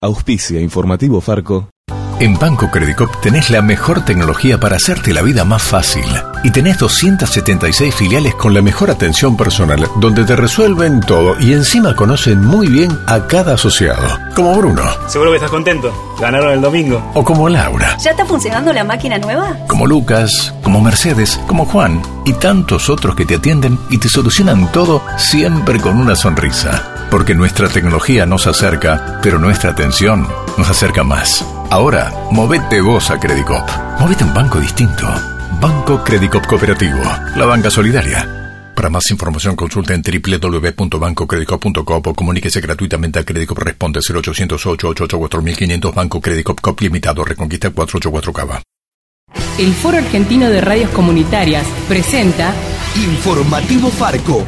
Auspicia Informativo Farco. En Banco Credicop tenés la mejor tecnología para hacerte la vida más fácil. Y tenés 276 filiales con la mejor atención personal, donde te resuelven todo y encima conocen muy bien a cada asociado. Como Bruno. Seguro que estás contento. Ganaron el domingo. O como Laura. ¿Ya está funcionando la máquina nueva? Como Lucas, como Mercedes, como Juan y tantos otros que te atienden y te solucionan todo siempre con una sonrisa. Porque nuestra tecnología nos acerca, pero nuestra atención nos acerca más. Ahora, movete vos a Credicop. Movete un banco distinto. Banco Credicop Cooperativo. La banca solidaria. Para más información consulta en www.bancocredicop.com o comuníquese gratuitamente a Credicop Responde 0808 884 Banco Credicop Cop Limitado Reconquista 484 Cava. El Foro Argentino de Radios Comunitarias presenta Informativo Farco.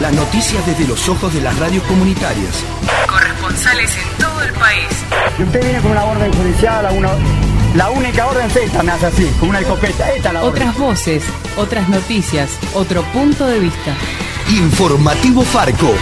Las noticias desde los ojos de las radios comunitarias. corresponsales en todo el país. Y usted viene con una orden judicial, a una, la única orden es esta, me hace así, con una escopeta. Esta es la orden. Otras voces, otras noticias, otro punto de vista. Informativo Farco.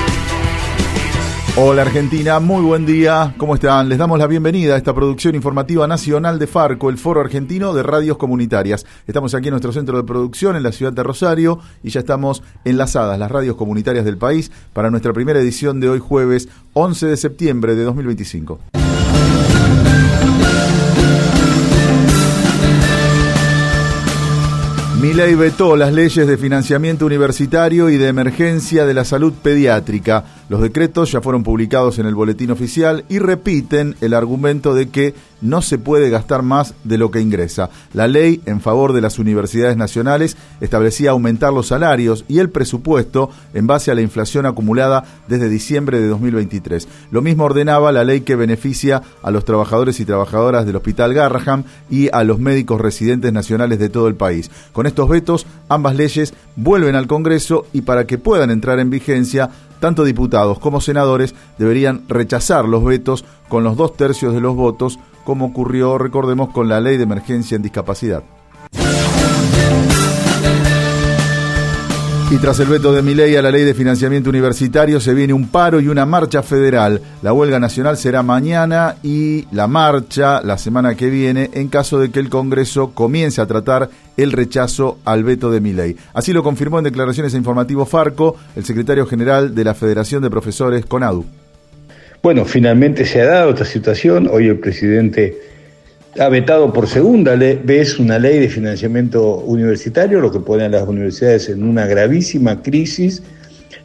Hola Argentina, muy buen día. ¿Cómo están? Les damos la bienvenida a esta producción informativa nacional de Farco, el Foro Argentino de Radios Comunitarias. Estamos aquí en nuestro centro de producción en la ciudad de Rosario y ya estamos enlazadas las radios comunitarias del país para nuestra primera edición de hoy jueves 11 de septiembre de 2025. Milei vetó las leyes de financiamiento universitario y de emergencia de la salud pediátrica. Los decretos ya fueron publicados en el boletín oficial y repiten el argumento de que no se puede gastar más de lo que ingresa. La ley en favor de las universidades nacionales establecía aumentar los salarios y el presupuesto en base a la inflación acumulada desde diciembre de 2023. Lo mismo ordenaba la ley que beneficia a los trabajadores y trabajadoras del Hospital Garraham y a los médicos residentes nacionales de todo el país. Con estos vetos, ambas leyes vuelven al Congreso y para que puedan entrar en vigencia, tanto diputados como senadores deberían rechazar los vetos con los dos tercios de los votos, como ocurrió, recordemos, con la ley de emergencia en discapacidad. Y tras el veto de Milei a la ley de financiamiento universitario se viene un paro y una marcha federal. La huelga nacional será mañana y la marcha la semana que viene en caso de que el Congreso comience a tratar el rechazo al veto de Milei. Así lo confirmó en declaraciones a Informativo Farco el secretario general de la Federación de Profesores CONADU. Bueno, finalmente se ha dado esta situación. Hoy el presidente ha vetado por segunda vez una ley de financiamiento universitario, lo que pone a las universidades en una gravísima crisis,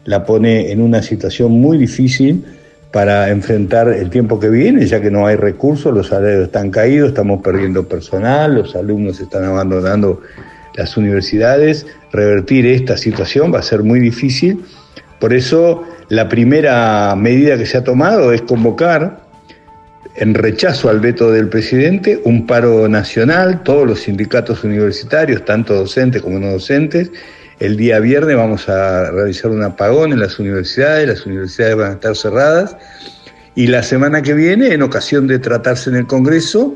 la pone en una situación muy difícil para enfrentar el tiempo que viene, ya que no hay recursos, los salarios están caídos, estamos perdiendo personal, los alumnos están abandonando las universidades. Revertir esta situación va a ser muy difícil. Por eso la primera medida que se ha tomado es convocar en rechazo al veto del presidente, un paro nacional, todos los sindicatos universitarios, tanto docentes como no docentes. El día viernes vamos a realizar un apagón en las universidades, las universidades van a estar cerradas. Y la semana que viene, en ocasión de tratarse en el Congreso,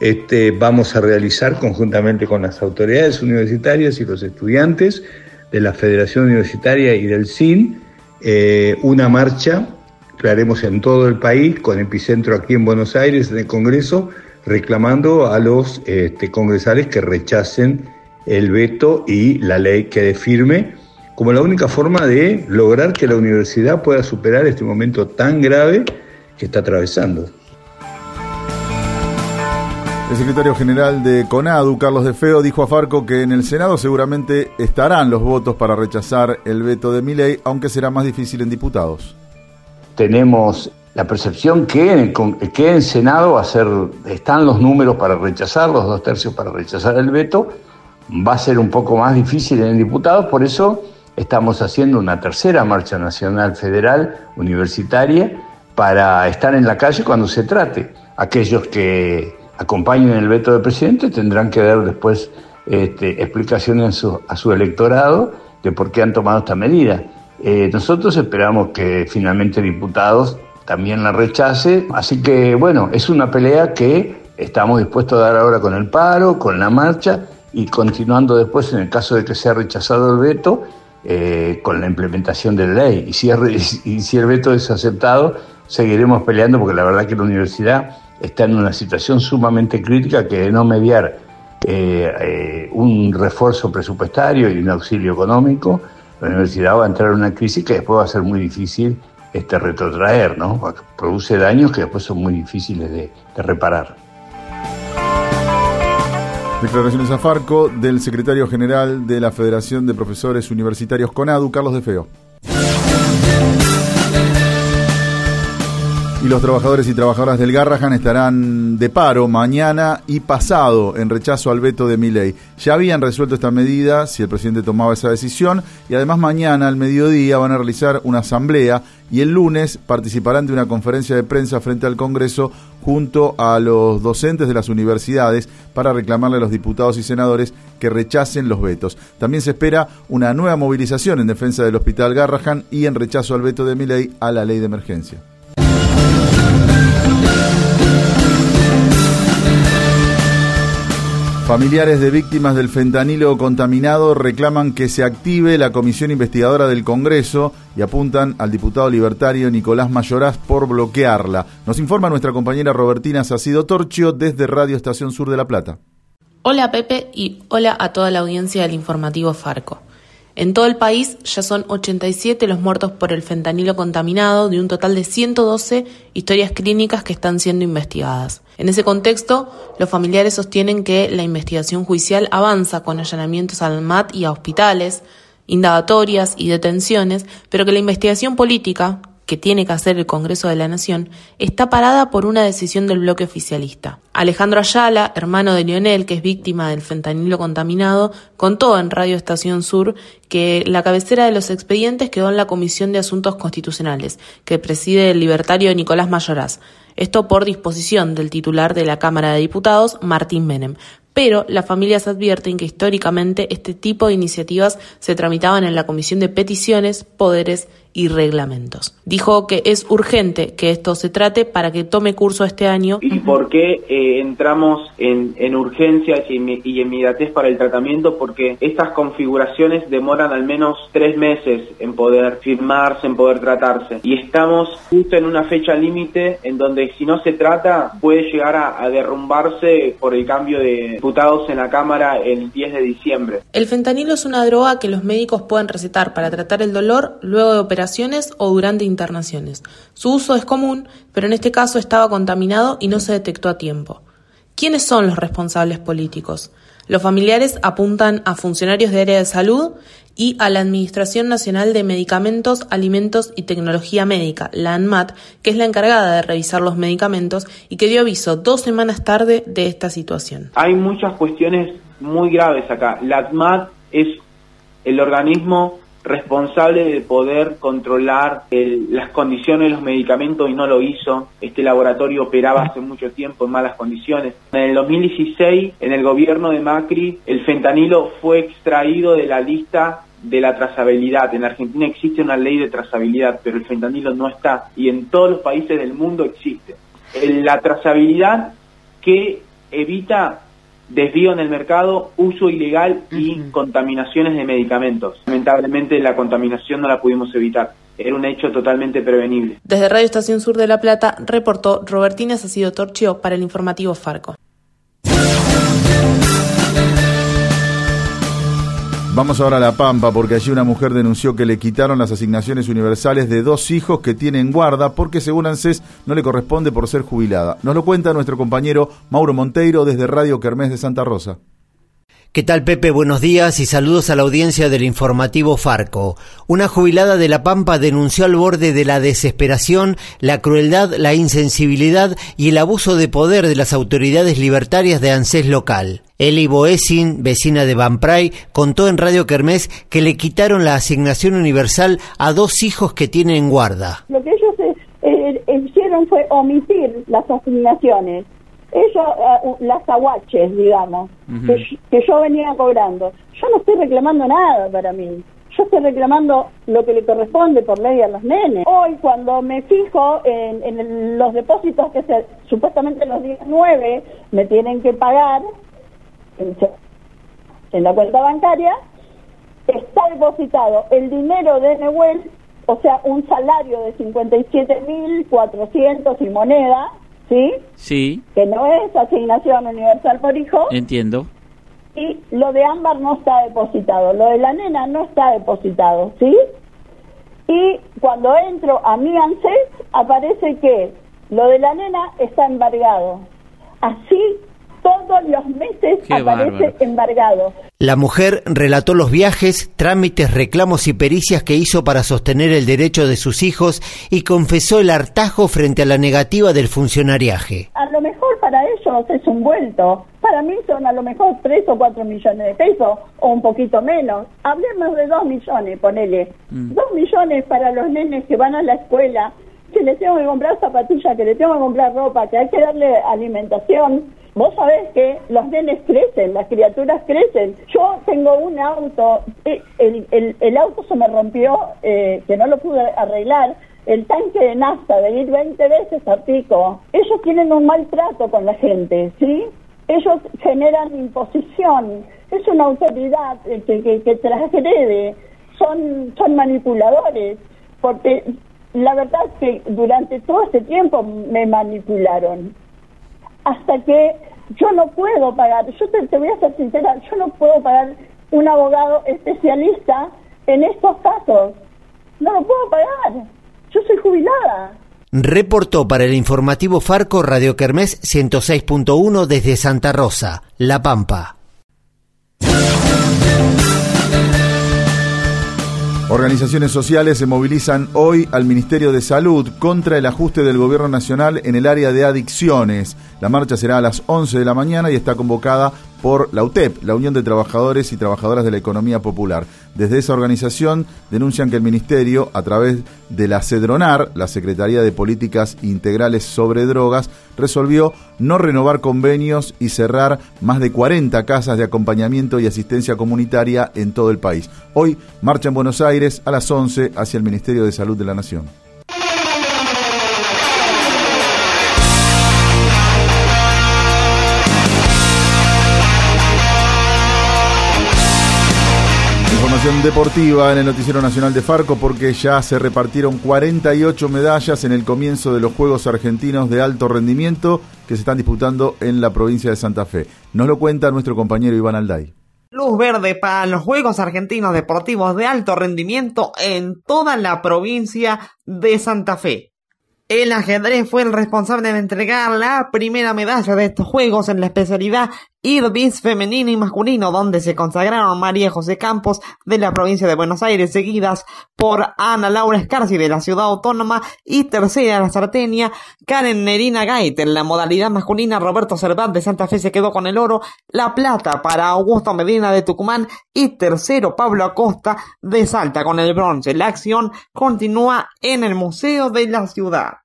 este, vamos a realizar conjuntamente con las autoridades universitarias y los estudiantes de la Federación Universitaria y del CIN eh, una marcha haremos en todo el país, con epicentro aquí en Buenos Aires, en el Congreso, reclamando a los este, congresales que rechacen el veto y la ley quede firme, como la única forma de lograr que la universidad pueda superar este momento tan grave que está atravesando. El secretario general de CONADU, Carlos De Feo, dijo a Farco que en el Senado seguramente estarán los votos para rechazar el veto de Milei, aunque será más difícil en diputados tenemos la percepción que en, el, que en Senado va a ser, están los números para rechazar, los dos tercios para rechazar el veto, va a ser un poco más difícil en diputados, por eso estamos haciendo una tercera marcha nacional federal universitaria para estar en la calle cuando se trate. Aquellos que acompañen el veto del presidente tendrán que dar después este, explicaciones a su electorado de por qué han tomado esta medida. Eh, nosotros esperamos que finalmente diputados también la rechace, así que bueno, es una pelea que estamos dispuestos a dar ahora con el paro, con la marcha y continuando después en el caso de que sea rechazado el veto, eh, con la implementación de la ley. Y si, el veto es aceptado, seguiremos peleando porque la verdad que la universidad está en una situación sumamente crítica que de no mediar eh, un refuerzo presupuestario y un auxilio económico, la universidad va a entrar en una crisis que después va a ser muy difícil este, retrotraer, ¿no? Produce daños que después son muy difíciles de, de reparar. Declaraciones a Farco del secretario general de la Federación de Profesores Universitarios CONADU, Carlos de Feo. Y los trabajadores y trabajadoras del Garrahan estarán de paro mañana y pasado en rechazo al veto de Miley. Ya habían resuelto esta medida si el presidente tomaba esa decisión y además mañana al mediodía van a realizar una asamblea y el lunes participarán de una conferencia de prensa frente al Congreso junto a los docentes de las universidades para reclamarle a los diputados y senadores que rechacen los vetos. También se espera una nueva movilización en defensa del Hospital Garrahan y en rechazo al veto de Miley a la ley de emergencia. Familiares de víctimas del fentanilo contaminado reclaman que se active la comisión investigadora del Congreso y apuntan al diputado libertario Nicolás Mayoraz por bloquearla. Nos informa nuestra compañera Robertina Sacido Torchio desde Radio Estación Sur de La Plata. Hola Pepe y hola a toda la audiencia del informativo Farco. En todo el país ya son 87 los muertos por el fentanilo contaminado de un total de 112 historias clínicas que están siendo investigadas. En ese contexto, los familiares sostienen que la investigación judicial avanza con allanamientos al MAT y a hospitales, indagatorias y detenciones, pero que la investigación política, que tiene que hacer el Congreso de la Nación, está parada por una decisión del bloque oficialista. Alejandro Ayala, hermano de Lionel, que es víctima del fentanilo contaminado, contó en Radio Estación Sur que la cabecera de los expedientes quedó en la Comisión de Asuntos Constitucionales, que preside el libertario Nicolás Mayoraz. Esto por disposición del titular de la Cámara de Diputados, Martín Menem pero las familias advierten que históricamente este tipo de iniciativas se tramitaban en la Comisión de Peticiones, Poderes y Reglamentos. Dijo que es urgente que esto se trate para que tome curso este año. ¿Y por qué eh, entramos en, en urgencias y, y inmediatez para el tratamiento? Porque estas configuraciones demoran al menos tres meses en poder firmarse, en poder tratarse. Y estamos justo en una fecha límite en donde si no se trata puede llegar a, a derrumbarse por el cambio de en la Cámara el 10 de diciembre. El fentanilo es una droga que los médicos pueden recetar para tratar el dolor luego de operaciones o durante internaciones. Su uso es común, pero en este caso estaba contaminado y no se detectó a tiempo. ¿Quiénes son los responsables políticos? Los familiares apuntan a funcionarios de área de salud y a la Administración Nacional de Medicamentos, Alimentos y Tecnología Médica, la ANMAT, que es la encargada de revisar los medicamentos y que dio aviso dos semanas tarde de esta situación. Hay muchas cuestiones muy graves acá. La ANMAT es el organismo responsable de poder controlar las condiciones de los medicamentos y no lo hizo. Este laboratorio operaba hace mucho tiempo en malas condiciones. En el 2016, en el gobierno de Macri, el fentanilo fue extraído de la lista de la trazabilidad. En Argentina existe una ley de trazabilidad, pero el fentanilo no está y en todos los países del mundo existe. La trazabilidad que evita desvío en el mercado, uso ilegal y contaminaciones de medicamentos. Lamentablemente la contaminación no la pudimos evitar. Era un hecho totalmente prevenible. Desde Radio Estación Sur de La Plata reportó Robertina Sacido Torchio para el informativo Farco. Vamos ahora a La Pampa porque allí una mujer denunció que le quitaron las asignaciones universales de dos hijos que tienen guarda porque según ANSES no le corresponde por ser jubilada. Nos lo cuenta nuestro compañero Mauro Monteiro desde Radio Kermés de Santa Rosa. ¿Qué tal Pepe? Buenos días y saludos a la audiencia del informativo Farco. Una jubilada de La Pampa denunció al borde de la desesperación la crueldad, la insensibilidad y el abuso de poder de las autoridades libertarias de ANSES local. Eli Boesin, vecina de Pray, contó en Radio Kermés que le quitaron la asignación universal a dos hijos que tienen guarda. Lo que ellos eh, hicieron fue omitir las asignaciones ellos, eh, las aguaches, digamos, que, yo venía cobrando. Yo no estoy reclamando nada para mí. Yo estoy reclamando lo que le corresponde por ley a los nenes. Hoy, cuando me fijo en, los depósitos que se, supuestamente los días 9 me tienen que pagar en, la cuenta bancaria, está depositado el dinero de Nehuel, o sea, un salario de 57.400 y moneda, ¿sí? Sí. Que no es asignación universal por hijo. Entiendo. Y lo de Ámbar no está depositado, lo de la nena no está depositado, ¿sí? Y cuando entro a mi ANSES aparece que lo de la nena está embargado. Así todos los meses Qué aparece bárbaro. embargado. La mujer relató los viajes, trámites, reclamos y pericias que hizo para sostener el derecho de sus hijos y confesó el hartajo frente a la negativa del funcionariaje. A lo mejor para ellos es un vuelto. Para mí son a lo mejor 3 o 4 millones de pesos o un poquito menos. Hablemos de 2 millones, ponele. 2 millones para los nenes que van a la escuela, que les tengo que comprar zapatillas, que les tengo que comprar ropa, que hay que darle alimentación. Vos sabés que los nenes crecen, las criaturas crecen. Yo tengo un auto, eh, el, el, auto se me rompió, eh, que no lo pude arreglar, el tanque de nafta de ir 20 veces a pico. Ellos tienen un maltrato con la gente, ¿sí? Ellos generan imposición. Es una autoridad que, que, que transgrede. Son, son manipuladores. Porque la verdad es que durante todo este tiempo me manipularon. Hasta que yo no puedo pagar, yo te, voy a ser sincera, yo no puedo pagar un abogado especialista en estos casos. No lo puedo pagar. Yo soy jubilada. Reportó para el informativo Farco Radio Kermés 106.1 desde Santa Rosa, La Pampa. Organizaciones sociales se movilizan hoy al Ministerio de Salud contra el ajuste del Gobierno Nacional en el área de adicciones. La marcha será a las 11 de la mañana y está convocada por la UTEP, la Unión de Trabajadores y Trabajadoras de la Economía Popular. Desde esa organización denuncian que el Ministerio, a través de la CEDRONAR, la Secretaría de Políticas Integrales sobre Drogas, resolvió no renovar convenios y cerrar más de 40 casas de acompañamiento y asistencia comunitaria en todo el país. Hoy marcha en Buenos Aires a las 11 hacia el Ministerio de Salud de la Nación. Deportiva en el Noticiero Nacional de Farco porque ya se repartieron 48 medallas en el comienzo de los Juegos Argentinos de Alto Rendimiento que se están disputando en la provincia de Santa Fe. Nos lo cuenta nuestro compañero Iván Alday. Luz verde para los Juegos Argentinos Deportivos de Alto Rendimiento en toda la provincia de Santa Fe. El ajedrez fue el responsable de entregar la primera medalla de estos Juegos en la especialidad Irbis femenino y masculino, donde se consagraron María José Campos de la provincia de Buenos Aires, seguidas por Ana Laura Escarci de la ciudad autónoma y tercera la sartenia Karen Nerina Gait. En la modalidad masculina, Roberto Cervat de Santa Fe se quedó con el oro, la plata para Augusto Medina de Tucumán y tercero Pablo Acosta de Salta con el bronce. La acción continúa en el Museo de la Ciudad.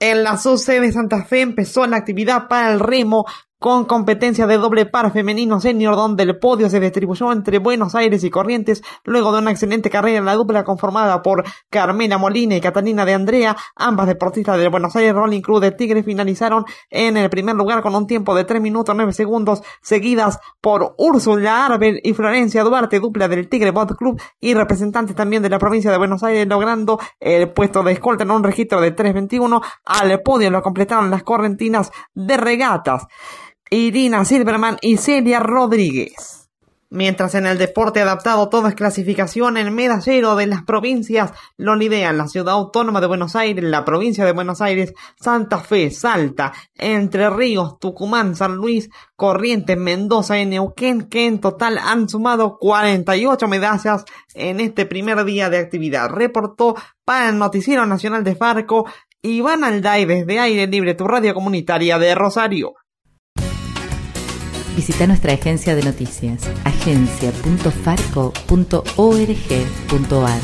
En la SUCE de Santa Fe empezó la actividad para el remo con competencia de doble par femenino senior donde el podio se distribuyó entre Buenos Aires y Corrientes luego de una excelente carrera en la dupla conformada por Carmela Molina y Catalina de Andrea, ambas deportistas del Buenos Aires Rolling Club de Tigre finalizaron en el primer lugar con un tiempo de 3 minutos 9 segundos seguidas por Úrsula Arbel y Florencia Duarte, dupla del Tigre Bot Club y representantes también de la provincia de Buenos Aires logrando el puesto de escolta en un registro de 3.21 al podio lo completaron las correntinas de regatas. Irina Silverman y Celia Rodríguez. Mientras en el deporte adaptado todo es clasificación, medallero de las provincias lo lidean la ciudad autónoma de Buenos Aires, la provincia de Buenos Aires, Santa Fe, Salta, Entre Ríos, Tucumán, San Luis, Corrientes, Mendoza y Neuquén, que en total han sumado 48 medallas en este primer día de actividad. Reportó para el Noticiero Nacional de Farco Iván Alday desde Aire Libre, tu radio comunitaria de Rosario. Visita nuestra agencia de noticias, agencia.farco.org.ar.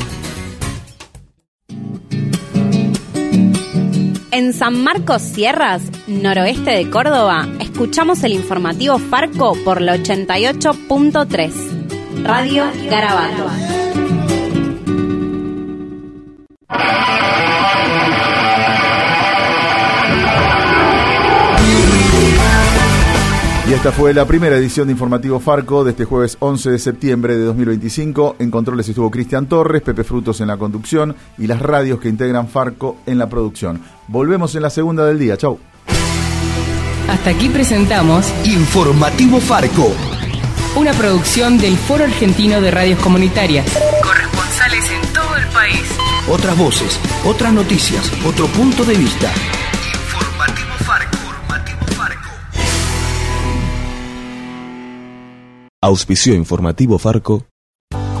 En San Marcos Sierras, noroeste de Córdoba, escuchamos el informativo Farco por la 88.3. Radio Garabato. Esta fue la primera edición de Informativo Farco de este jueves 11 de septiembre de 2025. En controles estuvo Cristian Torres, Pepe Frutos en la conducción y las radios que integran Farco en la producción. Volvemos en la segunda del día. Chau. Hasta aquí presentamos Informativo Farco. una producción del Foro Argentino de Radios Comunitarias. Corresponsales en todo el país. Otras voces, otras noticias, otro punto de vista. Auspicio informativo Farco.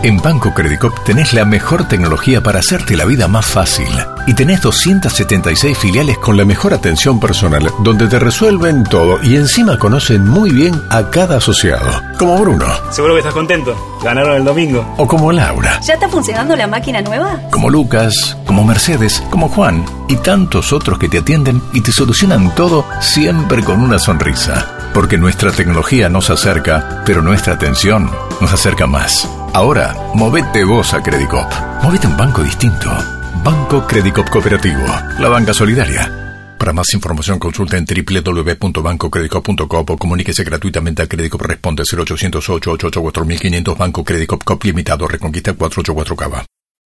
En Banco Credicop tenés la mejor tecnología para hacerte la vida más fácil. Y tenés 276 filiales con la mejor atención personal, donde te resuelven todo y encima conocen muy bien a cada asociado. Como Bruno. Seguro que estás contento. Ganaron el domingo. O como Laura. ¿Ya está funcionando la máquina nueva? Como Lucas, como Mercedes, como Juan y tantos otros que te atienden y te solucionan todo siempre con una sonrisa. Porque nuestra tecnología nos acerca, pero nuestra atención nos acerca más. Ahora, movete vos a Credicop. Movete a un banco distinto. Banco Credicop Cooperativo. La banca solidaria. Para más información consulta en www.bancocredicop.com o comuníquese gratuitamente a Credicop Responde 0800 888 4500 Banco Credicop Cop Limitado Reconquista 484 Cava.